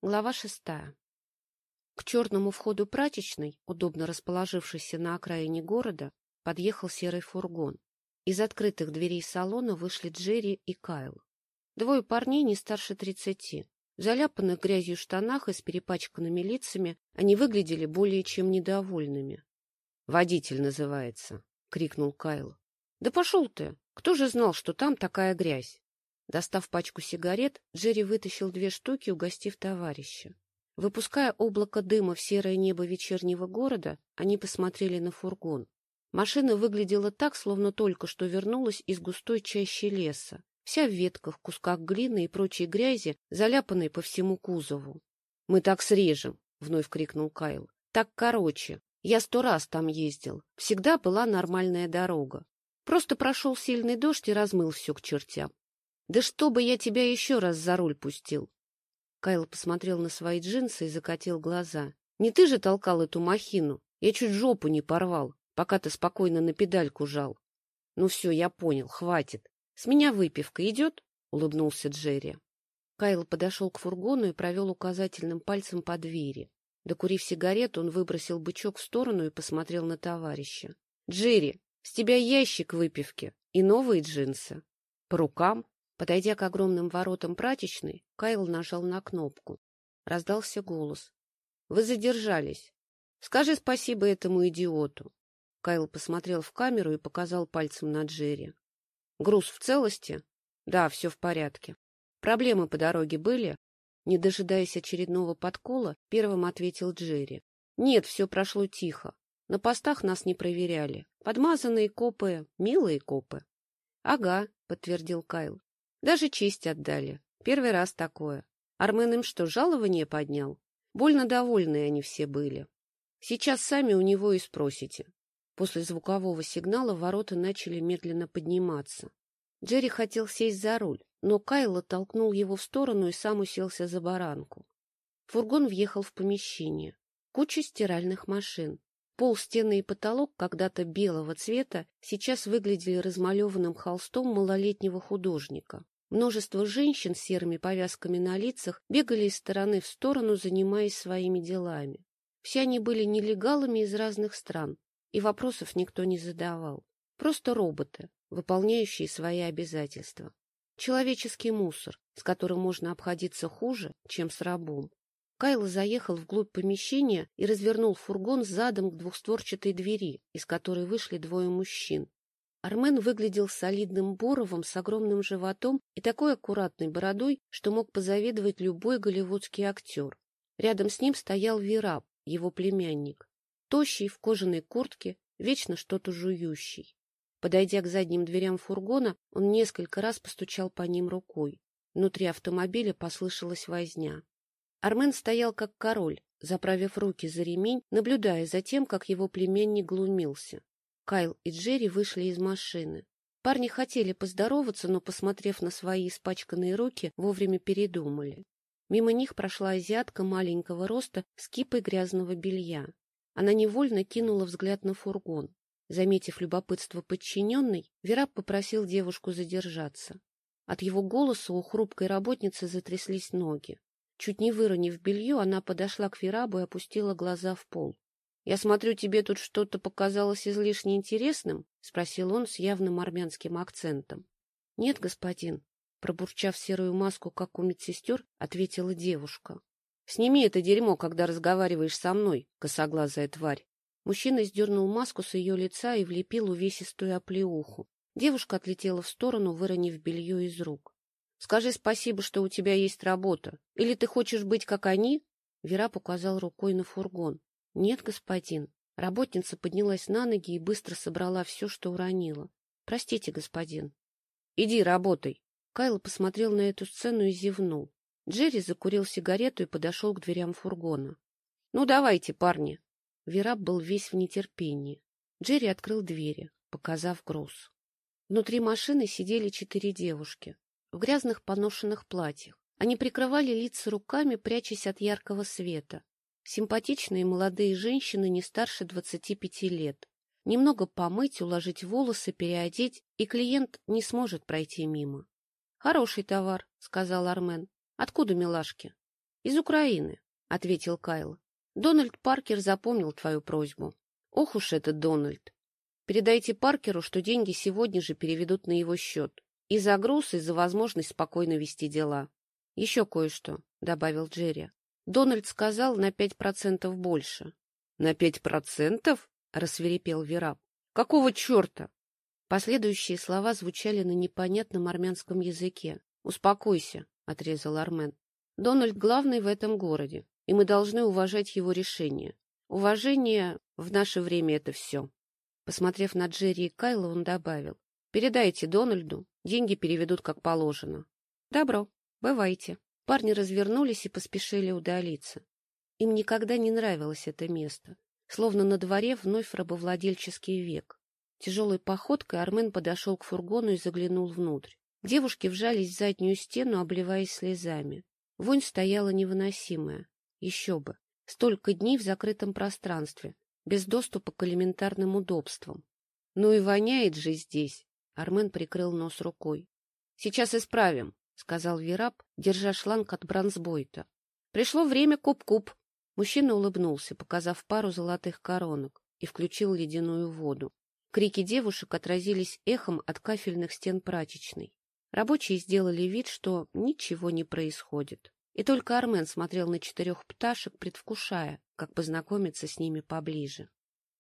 Глава шестая. К черному входу прачечной, удобно расположившейся на окраине города, подъехал серый фургон. Из открытых дверей салона вышли Джерри и Кайл. Двое парней не старше тридцати. В заляпанных грязью штанах и с перепачканными лицами они выглядели более чем недовольными. — Водитель называется, — крикнул Кайл. — Да пошел ты! Кто же знал, что там такая грязь? Достав пачку сигарет, Джерри вытащил две штуки, угостив товарища. Выпуская облако дыма в серое небо вечернего города, они посмотрели на фургон. Машина выглядела так, словно только что вернулась из густой чащи леса, вся в ветках, кусках глины и прочей грязи, заляпанной по всему кузову. — Мы так срежем! — вновь крикнул Кайл. — Так короче. Я сто раз там ездил. Всегда была нормальная дорога. Просто прошел сильный дождь и размыл все к чертям. Да чтобы я тебя еще раз за руль пустил. Кайл посмотрел на свои джинсы и закатил глаза. Не ты же толкал эту махину? Я чуть жопу не порвал, пока ты спокойно на педальку жал. Ну все, я понял, хватит. С меня выпивка идет? Улыбнулся Джерри. Кайл подошел к фургону и провел указательным пальцем по двери. Докурив сигарету, он выбросил бычок в сторону и посмотрел на товарища. — Джерри, с тебя ящик выпивки и новые джинсы. По рукам? Подойдя к огромным воротам прачечной, Кайл нажал на кнопку. Раздался голос. — Вы задержались. Скажи спасибо этому идиоту. Кайл посмотрел в камеру и показал пальцем на Джерри. — Груз в целости? — Да, все в порядке. Проблемы по дороге были? Не дожидаясь очередного подкола, первым ответил Джерри. — Нет, все прошло тихо. На постах нас не проверяли. Подмазанные копы, милые копы. — Ага, — подтвердил Кайл. Даже честь отдали. Первый раз такое. Армен им что, жалование поднял? Больно довольные они все были. Сейчас сами у него и спросите. После звукового сигнала ворота начали медленно подниматься. Джерри хотел сесть за руль, но Кайло толкнул его в сторону и сам уселся за баранку. Фургон въехал в помещение. Куча стиральных машин. Пол, стены и потолок, когда-то белого цвета, сейчас выглядели размалеванным холстом малолетнего художника. Множество женщин с серыми повязками на лицах бегали из стороны в сторону, занимаясь своими делами. Все они были нелегалами из разных стран, и вопросов никто не задавал. Просто роботы, выполняющие свои обязательства. Человеческий мусор, с которым можно обходиться хуже, чем с рабом. Кайл заехал вглубь помещения и развернул фургон задом к двухстворчатой двери, из которой вышли двое мужчин. Армен выглядел солидным Боровым с огромным животом и такой аккуратной бородой, что мог позавидовать любой голливудский актер. Рядом с ним стоял Вираб, его племянник, тощий в кожаной куртке, вечно что-то жующий. Подойдя к задним дверям фургона, он несколько раз постучал по ним рукой. Внутри автомобиля послышалась возня. Армен стоял как король, заправив руки за ремень, наблюдая за тем, как его племянник глумился. Кайл и Джерри вышли из машины. Парни хотели поздороваться, но, посмотрев на свои испачканные руки, вовремя передумали. Мимо них прошла азиатка маленького роста с кипой грязного белья. Она невольно кинула взгляд на фургон. Заметив любопытство подчиненной, Вераб попросил девушку задержаться. От его голоса у хрупкой работницы затряслись ноги. Чуть не выронив белье, она подошла к Ферабу и опустила глаза в пол. — Я смотрю, тебе тут что-то показалось излишне интересным? — спросил он с явным армянским акцентом. — Нет, господин, — пробурчав серую маску, как у медсестер, ответила девушка. — Сними это дерьмо, когда разговариваешь со мной, косоглазая тварь. Мужчина сдернул маску с ее лица и влепил увесистую оплеуху. Девушка отлетела в сторону, выронив белье из рук. Скажи спасибо, что у тебя есть работа. Или ты хочешь быть, как они?» Вера показал рукой на фургон. «Нет, господин». Работница поднялась на ноги и быстро собрала все, что уронила. «Простите, господин». «Иди, работай». Кайл посмотрел на эту сцену и зевнул. Джерри закурил сигарету и подошел к дверям фургона. «Ну, давайте, парни». Вераб был весь в нетерпении. Джерри открыл двери, показав груз. Внутри машины сидели четыре девушки в грязных поношенных платьях. Они прикрывали лица руками, прячась от яркого света. Симпатичные молодые женщины не старше двадцати пяти лет. Немного помыть, уложить волосы, переодеть, и клиент не сможет пройти мимо. — Хороший товар, — сказал Армен. — Откуда милашки? — Из Украины, — ответил Кайл. — Дональд Паркер запомнил твою просьбу. Ох уж этот Дональд. Передайте Паркеру, что деньги сегодня же переведут на его счет. И за груз, и за возможность спокойно вести дела. — Еще кое-что, — добавил Джерри. Дональд сказал на пять процентов больше. — На пять процентов? — рассверепел Вераб. — Какого черта? Последующие слова звучали на непонятном армянском языке. — Успокойся, — отрезал Армен. — Дональд главный в этом городе, и мы должны уважать его решение. Уважение в наше время — это все. Посмотрев на Джерри и Кайла, он добавил. — Передайте Дональду, деньги переведут как положено. — Добро, бывайте. Парни развернулись и поспешили удалиться. Им никогда не нравилось это место, словно на дворе вновь рабовладельческий век. Тяжелой походкой Армен подошел к фургону и заглянул внутрь. Девушки вжались в заднюю стену, обливаясь слезами. Вонь стояла невыносимая. Еще бы. Столько дней в закрытом пространстве, без доступа к элементарным удобствам. Ну и воняет же здесь. Армен прикрыл нос рукой. — Сейчас исправим, — сказал Вираб, держа шланг от бронзбойта. — Пришло время куб-куб. Мужчина улыбнулся, показав пару золотых коронок, и включил ледяную воду. Крики девушек отразились эхом от кафельных стен прачечной. Рабочие сделали вид, что ничего не происходит. И только Армен смотрел на четырех пташек, предвкушая, как познакомиться с ними поближе.